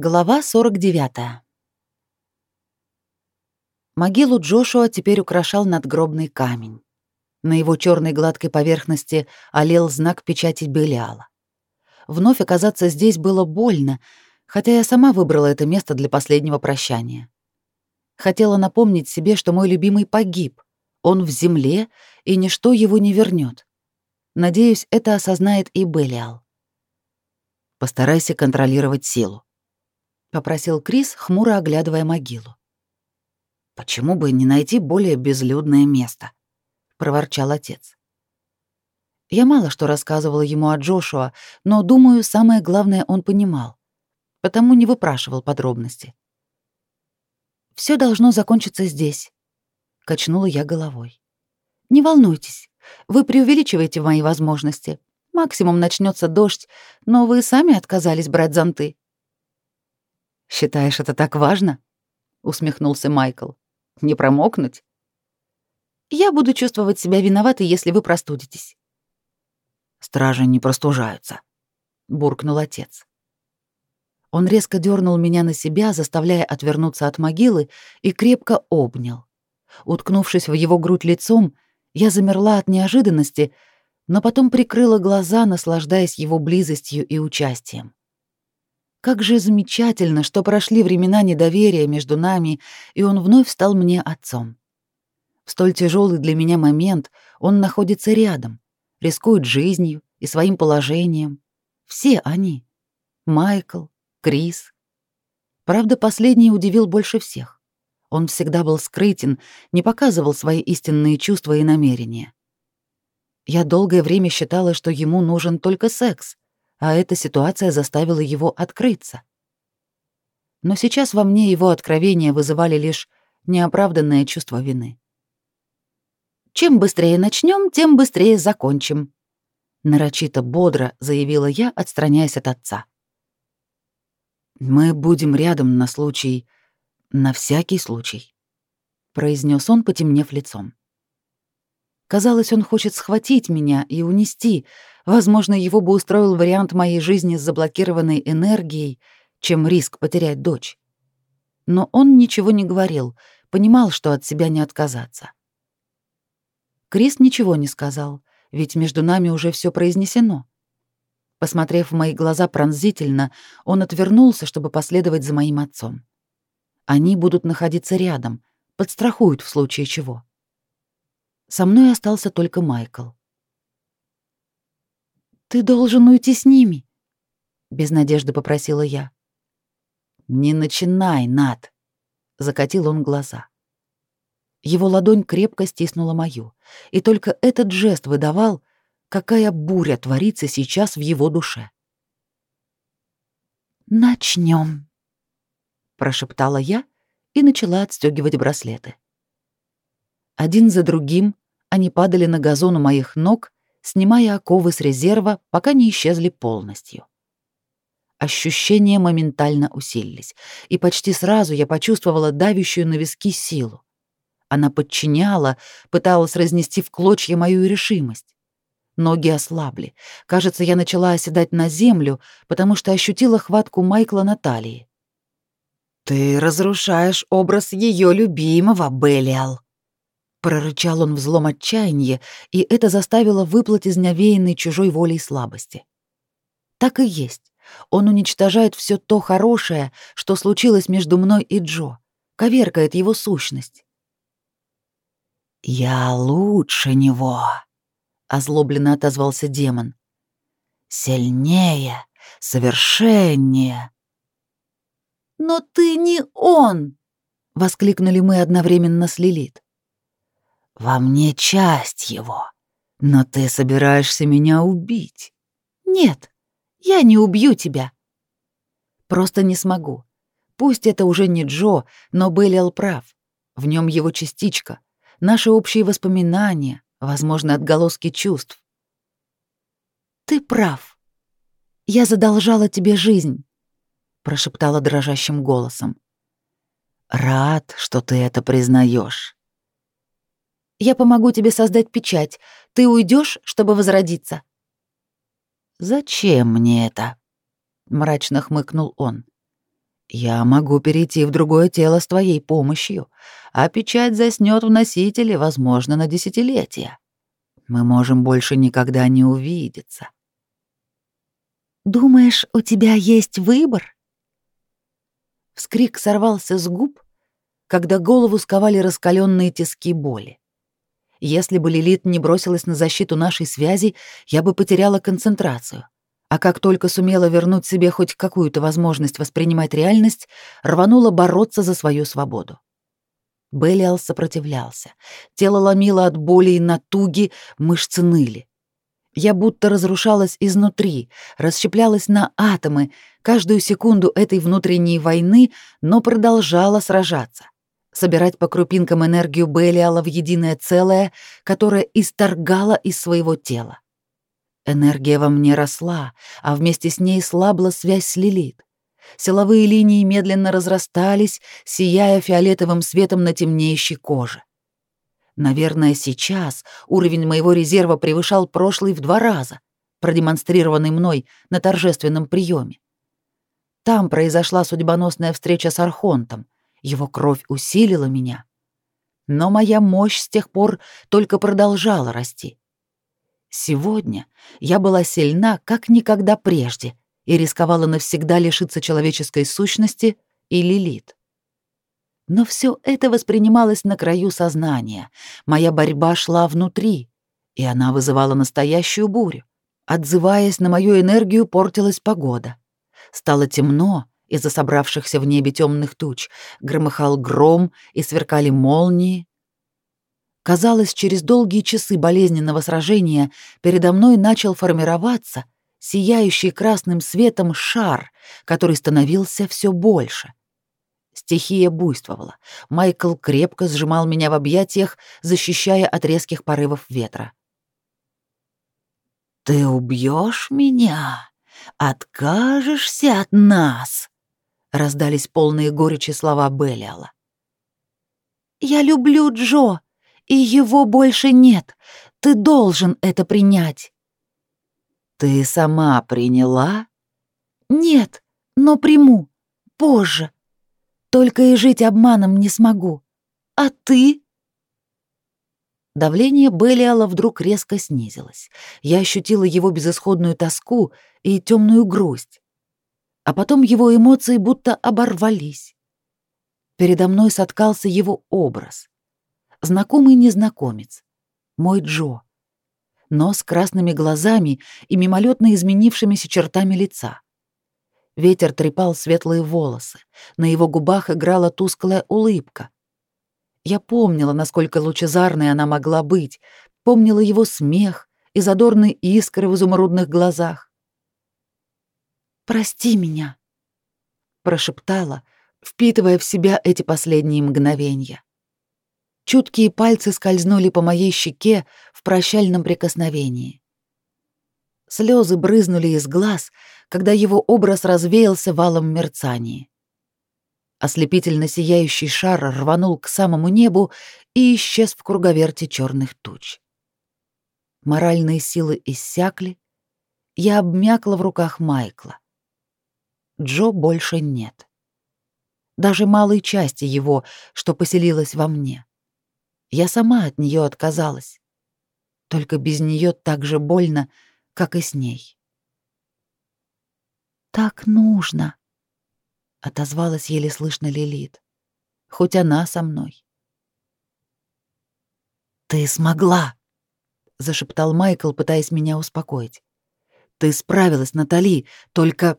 Глава 49. Могилу Джошуа теперь украшал надгробный камень. На его черной гладкой поверхности олел знак печати Белиала. Вновь оказаться здесь было больно, хотя я сама выбрала это место для последнего прощания. Хотела напомнить себе, что мой любимый погиб. Он в земле, и ничто его не вернет. Надеюсь, это осознает и Белиал. Постарайся контролировать силу. — попросил Крис, хмуро оглядывая могилу. «Почему бы не найти более безлюдное место?» — проворчал отец. Я мало что рассказывала ему о Джошуа, но, думаю, самое главное он понимал, потому не выпрашивал подробности. Все должно закончиться здесь», — качнула я головой. «Не волнуйтесь, вы преувеличиваете мои возможности. Максимум начнется дождь, но вы сами отказались брать зонты». «Считаешь это так важно?» — усмехнулся Майкл. «Не промокнуть?» «Я буду чувствовать себя виноватой, если вы простудитесь». «Стражи не простужаются», — буркнул отец. Он резко дернул меня на себя, заставляя отвернуться от могилы, и крепко обнял. Уткнувшись в его грудь лицом, я замерла от неожиданности, но потом прикрыла глаза, наслаждаясь его близостью и участием. Как же замечательно, что прошли времена недоверия между нами, и он вновь стал мне отцом. В столь тяжелый для меня момент он находится рядом, рискует жизнью и своим положением. Все они. Майкл, Крис. Правда, последний удивил больше всех. Он всегда был скрытен, не показывал свои истинные чувства и намерения. Я долгое время считала, что ему нужен только секс — а эта ситуация заставила его открыться. Но сейчас во мне его откровения вызывали лишь неоправданное чувство вины. «Чем быстрее начнем, тем быстрее закончим», — нарочито бодро заявила я, отстраняясь от отца. «Мы будем рядом на случай... на всякий случай», — произнес он, потемнев лицом. Казалось, он хочет схватить меня и унести, Возможно, его бы устроил вариант моей жизни с заблокированной энергией, чем риск потерять дочь. Но он ничего не говорил, понимал, что от себя не отказаться. Крис ничего не сказал, ведь между нами уже все произнесено. Посмотрев в мои глаза пронзительно, он отвернулся, чтобы последовать за моим отцом. Они будут находиться рядом, подстрахуют в случае чего. Со мной остался только Майкл. Ты должен уйти с ними, без надежды попросила я. Не начинай, Над, закатил он глаза. Его ладонь крепко стиснула мою, и только этот жест выдавал, какая буря творится сейчас в его душе. Начнем, прошептала я и начала отстегивать браслеты. Один за другим они падали на газон у моих ног, снимая оковы с резерва, пока не исчезли полностью. Ощущения моментально усилились, и почти сразу я почувствовала давящую на виски силу. Она подчиняла, пыталась разнести в клочья мою решимость. Ноги ослабли. Кажется, я начала оседать на землю, потому что ощутила хватку Майкла на талии. «Ты разрушаешь образ ее любимого, Беллиал», Прорычал он в злом отчаянии, и это заставило выплыть из навеянной чужой волей слабости. Так и есть. Он уничтожает все то хорошее, что случилось между мной и Джо, коверкает его сущность. «Я лучше него», — озлобленно отозвался демон. «Сильнее, совершеннее». «Но ты не он!» — воскликнули мы одновременно с Лилит. Во мне часть его. Но ты собираешься меня убить. Нет, я не убью тебя. Просто не смогу. Пусть это уже не Джо, но Беллиал прав. В нем его частичка, наши общие воспоминания, возможно, отголоски чувств. Ты прав. Я задолжала тебе жизнь, прошептала дрожащим голосом. Рад, что ты это признаешь. Я помогу тебе создать печать. Ты уйдешь, чтобы возродиться?» «Зачем мне это?» — мрачно хмыкнул он. Я могу перейти в другое тело с твоей помощью, а печать заснёт в носителе, возможно, на десятилетия. Мы можем больше никогда не увидеться. Думаешь, у тебя есть выбор? Вскрик сорвался с губ, когда голову сковали раскаленные тиски боли. Если бы Лилит не бросилась на защиту нашей связи, я бы потеряла концентрацию. А как только сумела вернуть себе хоть какую-то возможность воспринимать реальность, рванула бороться за свою свободу. Белиал сопротивлялся. Тело ломило от боли и натуги, мышцы ныли. Я будто разрушалась изнутри, расщеплялась на атомы каждую секунду этой внутренней войны, но продолжала сражаться. Собирать по крупинкам энергию Белиала в единое целое, которое исторгало из своего тела. Энергия во мне росла, а вместе с ней слабла связь с Лилит. Силовые линии медленно разрастались, сияя фиолетовым светом на темнеющей коже. Наверное, сейчас уровень моего резерва превышал прошлый в два раза, продемонстрированный мной на торжественном приеме. Там произошла судьбоносная встреча с Архонтом, его кровь усилила меня. Но моя мощь с тех пор только продолжала расти. Сегодня я была сильна, как никогда прежде, и рисковала навсегда лишиться человеческой сущности и лилит. Но все это воспринималось на краю сознания. Моя борьба шла внутри, и она вызывала настоящую бурю. Отзываясь на мою энергию, портилась погода. Стало темно из-за собравшихся в небе темных туч, громыхал гром и сверкали молнии, Казалось, через долгие часы болезненного сражения передо мной начал формироваться сияющий красным светом шар, который становился все больше. Стихия буйствовала. Майкл крепко сжимал меня в объятиях, защищая от резких порывов ветра. «Ты убьешь меня? Откажешься от нас?» — раздались полные горечи слова Беллиала. «Я люблю Джо», и его больше нет. Ты должен это принять. Ты сама приняла? Нет, но приму. Позже. Только и жить обманом не смогу. А ты? Давление Белиала вдруг резко снизилось. Я ощутила его безысходную тоску и темную грусть. А потом его эмоции будто оборвались. Передо мной соткался его образ знакомый незнакомец, мой Джо, но с красными глазами и мимолетно изменившимися чертами лица. Ветер трепал светлые волосы, на его губах играла тусклая улыбка. Я помнила, насколько лучезарной она могла быть, помнила его смех и задорные искры в изумрудных глазах. «Прости меня», — прошептала, впитывая в себя эти последние мгновения. Чуткие пальцы скользнули по моей щеке в прощальном прикосновении. Слезы брызнули из глаз, когда его образ развеялся валом мерцании. Ослепительно сияющий шар рванул к самому небу и исчез в круговерте черных туч. Моральные силы иссякли, я обмякла в руках Майкла. Джо больше нет. Даже малой части его, что поселилась во мне. Я сама от нее отказалась. Только без нее так же больно, как и с ней. «Так нужно», — отозвалась еле слышно Лилит. «Хоть она со мной». «Ты смогла!» — зашептал Майкл, пытаясь меня успокоить. «Ты справилась, Натали, только...»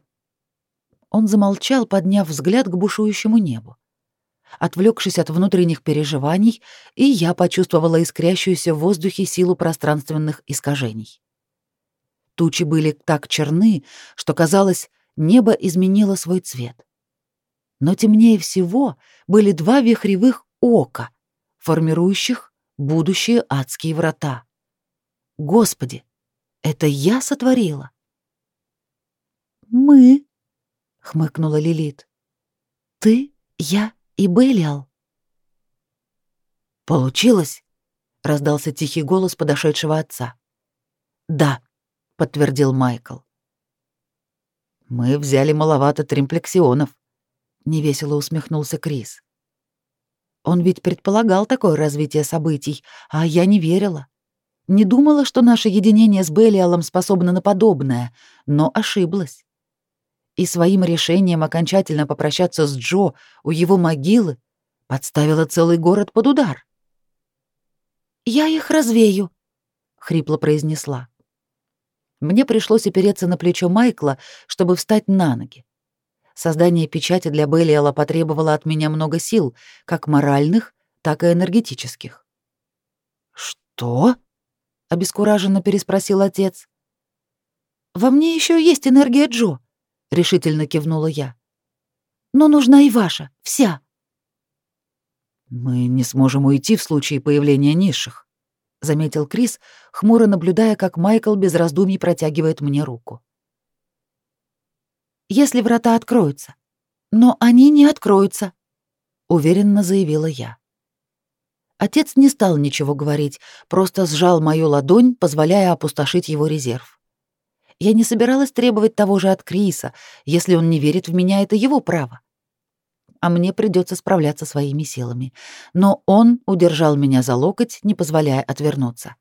Он замолчал, подняв взгляд к бушующему небу отвлекшись от внутренних переживаний, и я почувствовала искрящуюся в воздухе силу пространственных искажений. Тучи были так черны, что казалось, небо изменило свой цвет. Но темнее всего были два вихревых ока, формирующих будущие адские врата. Господи, это я сотворила? Мы, хмыкнула Лилит. Ты, я и Белиал. «Получилось?» — раздался тихий голос подошедшего отца. «Да», — подтвердил Майкл. «Мы взяли маловато тримплексионов», невесело усмехнулся Крис. Он ведь предполагал такое развитие событий, а я не верила. Не думала, что наше единение с Белиалом способно на подобное, но ошиблась. И своим решением окончательно попрощаться с Джо у его могилы подставила целый город под удар. «Я их развею», — хрипло произнесла. Мне пришлось опереться на плечо Майкла, чтобы встать на ноги. Создание печати для Белиала потребовало от меня много сил, как моральных, так и энергетических. «Что?» — обескураженно переспросил отец. «Во мне еще есть энергия Джо», — решительно кивнула я. «Но нужна и ваша, вся». «Мы не сможем уйти в случае появления низших», — заметил Крис, хмуро наблюдая, как Майкл без раздумий протягивает мне руку. «Если врата откроются. Но они не откроются», — уверенно заявила я. Отец не стал ничего говорить, просто сжал мою ладонь, позволяя опустошить его резерв. Я не собиралась требовать того же от Криса. Если он не верит в меня, это его право. А мне придется справляться своими силами. Но он удержал меня за локоть, не позволяя отвернуться.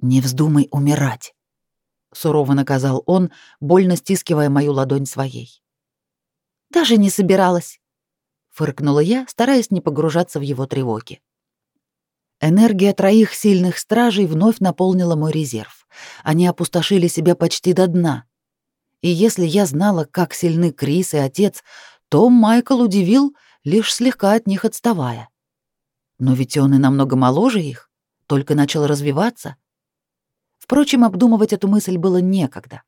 «Не вздумай умирать», — сурово наказал он, больно стискивая мою ладонь своей. «Даже не собиралась», фыркнула я, стараясь не погружаться в его тревоги. Энергия троих сильных стражей вновь наполнила мой резерв. Они опустошили себя почти до дна. И если я знала, как сильны Крис и отец, то Майкл удивил, лишь слегка от них отставая. Но ведь он и намного моложе их, только начал развиваться. Впрочем, обдумывать эту мысль было некогда.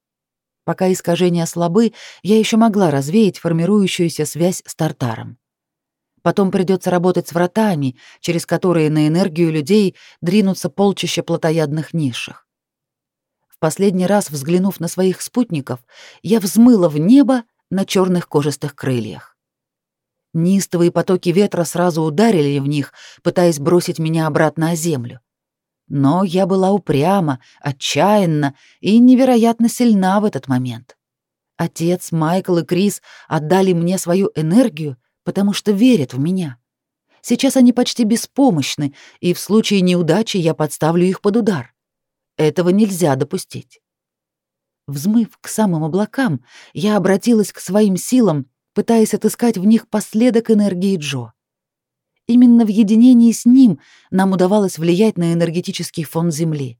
Пока искажения слабы, я еще могла развеять формирующуюся связь с Тартаром. Потом придется работать с вратами, через которые на энергию людей дринутся полчища плотоядных низших. В последний раз, взглянув на своих спутников, я взмыла в небо на черных кожистых крыльях. Нистовые потоки ветра сразу ударили в них, пытаясь бросить меня обратно на землю. Но я была упряма, отчаянна и невероятно сильна в этот момент. Отец, Майкл и Крис отдали мне свою энергию, потому что верят в меня. Сейчас они почти беспомощны, и в случае неудачи я подставлю их под удар. Этого нельзя допустить. Взмыв к самым облакам, я обратилась к своим силам, пытаясь отыскать в них последок энергии Джо. Именно в единении с ним нам удавалось влиять на энергетический фон Земли.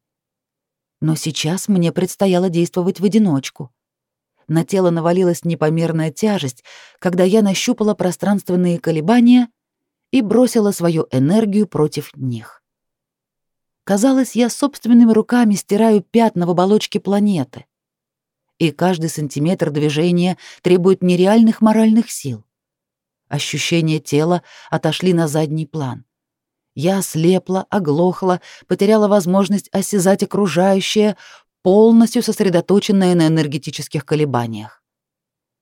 Но сейчас мне предстояло действовать в одиночку — на тело навалилась непомерная тяжесть, когда я нащупала пространственные колебания и бросила свою энергию против них. Казалось, я собственными руками стираю пятна в оболочке планеты. И каждый сантиметр движения требует нереальных моральных сил. Ощущения тела отошли на задний план. Я ослепла, оглохла, потеряла возможность осязать окружающее, полностью сосредоточенная на энергетических колебаниях.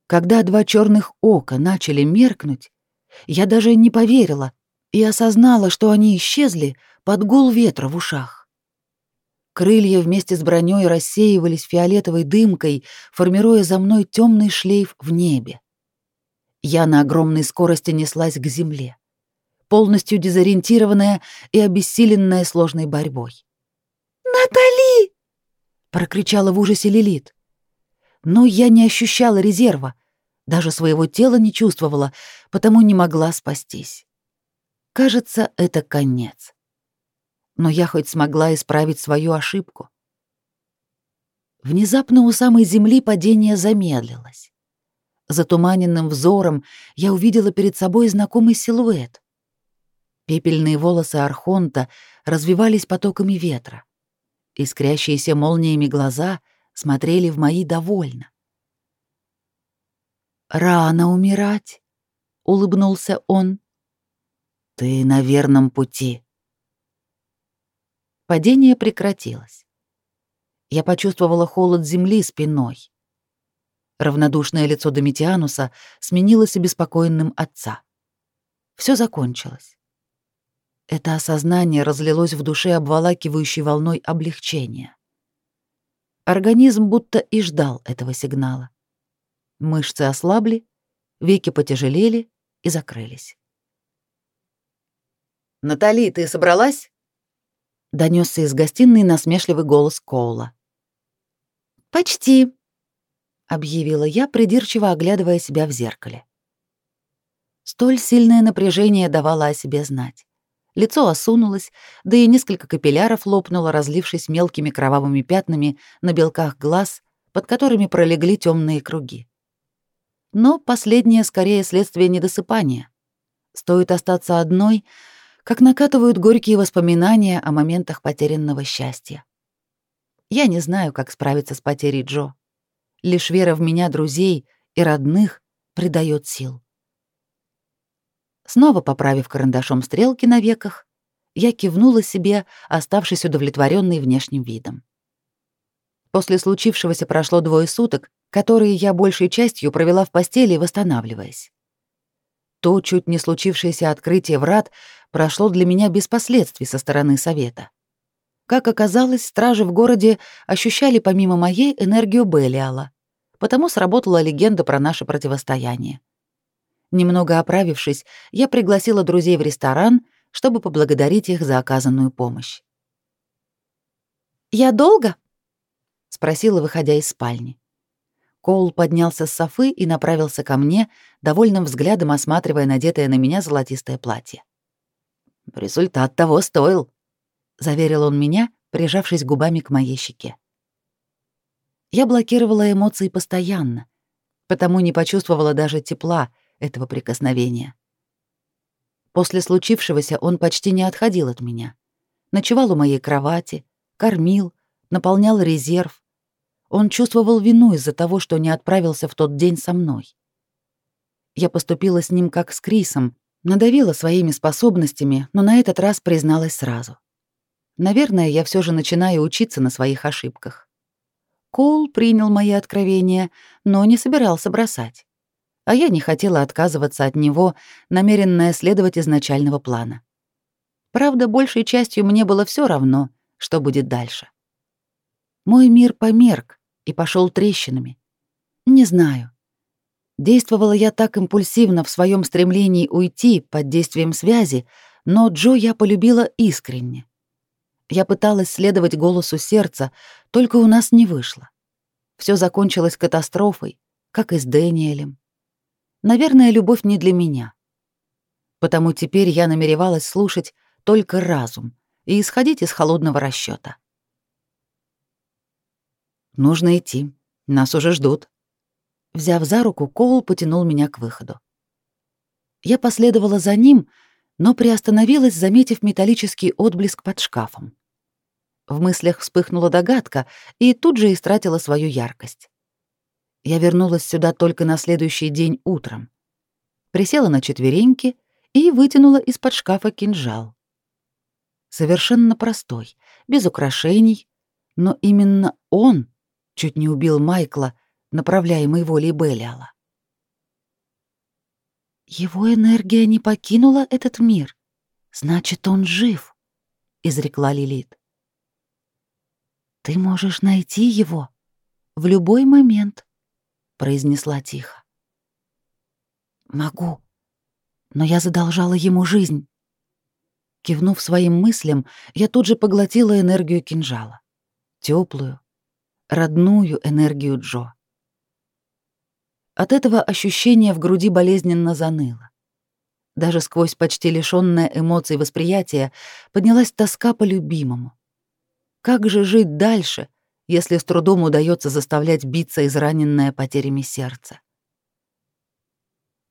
Когда два черных ока начали меркнуть, я даже не поверила и осознала, что они исчезли под гул ветра в ушах. Крылья вместе с броней рассеивались фиолетовой дымкой, формируя за мной темный шлейф в небе. Я на огромной скорости неслась к земле, полностью дезориентированная и обессиленная сложной борьбой. «Натали!» Прокричала в ужасе Лилит. Но я не ощущала резерва, даже своего тела не чувствовала, потому не могла спастись. Кажется, это конец. Но я хоть смогла исправить свою ошибку. Внезапно у самой земли падение замедлилось. Затуманенным взором я увидела перед собой знакомый силуэт. Пепельные волосы Архонта развивались потоками ветра. Искрящиеся молниями глаза смотрели в мои довольно. «Рано умирать», — улыбнулся он. «Ты на верном пути». Падение прекратилось. Я почувствовала холод земли спиной. Равнодушное лицо Домитиануса сменилось обеспокоенным отца. Все закончилось. Это осознание разлилось в душе обволакивающей волной облегчения. Организм будто и ждал этого сигнала. Мышцы ослабли, веки потяжелели и закрылись. «Натали, ты собралась?» — донесся из гостиной насмешливый голос Коула. «Почти», — объявила я, придирчиво оглядывая себя в зеркале. Столь сильное напряжение давало о себе знать. Лицо осунулось, да и несколько капилляров лопнуло, разлившись мелкими кровавыми пятнами на белках глаз, под которыми пролегли темные круги. Но последнее скорее следствие недосыпания. Стоит остаться одной, как накатывают горькие воспоминания о моментах потерянного счастья. Я не знаю, как справиться с потерей Джо. Лишь вера в меня друзей и родных придает сил. Снова поправив карандашом стрелки на веках, я кивнула себе, оставшись удовлетворенной внешним видом. После случившегося прошло двое суток, которые я большей частью провела в постели, восстанавливаясь. То чуть не случившееся открытие врат прошло для меня без последствий со стороны совета. Как оказалось, стражи в городе ощущали помимо моей энергию Белиала, потому сработала легенда про наше противостояние. Немного оправившись, я пригласила друзей в ресторан, чтобы поблагодарить их за оказанную помощь. «Я долго?» — спросила, выходя из спальни. Коул поднялся с софы и направился ко мне, довольным взглядом осматривая надетое на меня золотистое платье. «Результат того стоил», — заверил он меня, прижавшись губами к моей щеке. Я блокировала эмоции постоянно, потому не почувствовала даже тепла, этого прикосновения. После случившегося он почти не отходил от меня. Ночевал у моей кровати, кормил, наполнял резерв. Он чувствовал вину из-за того, что не отправился в тот день со мной. Я поступила с ним как с Крисом, надавила своими способностями, но на этот раз призналась сразу. Наверное, я все же начинаю учиться на своих ошибках. Коул принял мои откровения, но не собирался бросать а я не хотела отказываться от него, намеренная следовать изначального плана. Правда, большей частью мне было все равно, что будет дальше. Мой мир померк и пошел трещинами. Не знаю. Действовала я так импульсивно в своем стремлении уйти под действием связи, но Джо я полюбила искренне. Я пыталась следовать голосу сердца, только у нас не вышло. Все закончилось катастрофой, как и с Дэниелем. Наверное, любовь не для меня. Потому теперь я намеревалась слушать только разум и исходить из холодного расчета. «Нужно идти. Нас уже ждут». Взяв за руку, Коул потянул меня к выходу. Я последовала за ним, но приостановилась, заметив металлический отблеск под шкафом. В мыслях вспыхнула догадка и тут же истратила свою яркость. Я вернулась сюда только на следующий день утром. Присела на четвереньки и вытянула из-под шкафа кинжал. Совершенно простой, без украшений, но именно он чуть не убил Майкла, направляемый волей Беллиала. «Его энергия не покинула этот мир. Значит, он жив», — изрекла Лилит. «Ты можешь найти его в любой момент», произнесла тихо. Могу, но я задолжала ему жизнь. Кивнув своим мыслям, я тут же поглотила энергию кинжала. теплую, родную энергию Джо. От этого ощущение в груди болезненно заныло. Даже сквозь почти лишённое эмоций восприятие поднялась тоска по любимому. Как же жить дальше, если с трудом удается заставлять биться израненное потерями сердце.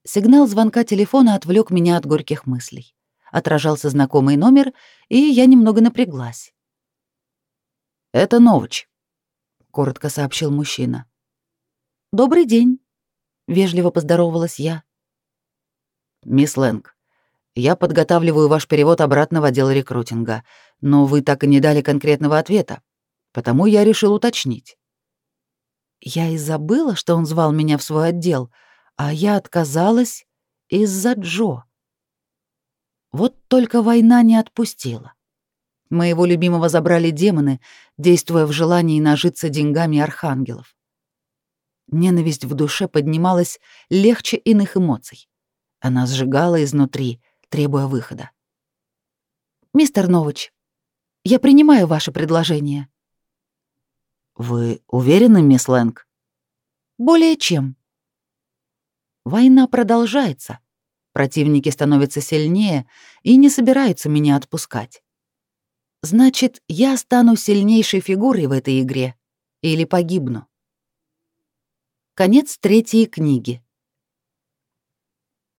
Сигнал звонка телефона отвлек меня от горьких мыслей. Отражался знакомый номер, и я немного напряглась. «Это Новыч», — коротко сообщил мужчина. «Добрый день», — вежливо поздоровалась я. «Мисс Лэнг, я подготавливаю ваш перевод обратно в отдел рекрутинга, но вы так и не дали конкретного ответа потому я решил уточнить. Я и забыла, что он звал меня в свой отдел, а я отказалась из-за Джо. Вот только война не отпустила. Моего любимого забрали демоны, действуя в желании нажиться деньгами архангелов. Ненависть в душе поднималась легче иных эмоций. Она сжигала изнутри, требуя выхода. «Мистер Новыч, я принимаю ваше предложение». «Вы уверены, мисс Лэнг?» «Более чем». Война продолжается. Противники становятся сильнее и не собираются меня отпускать. Значит, я стану сильнейшей фигурой в этой игре или погибну. Конец третьей книги.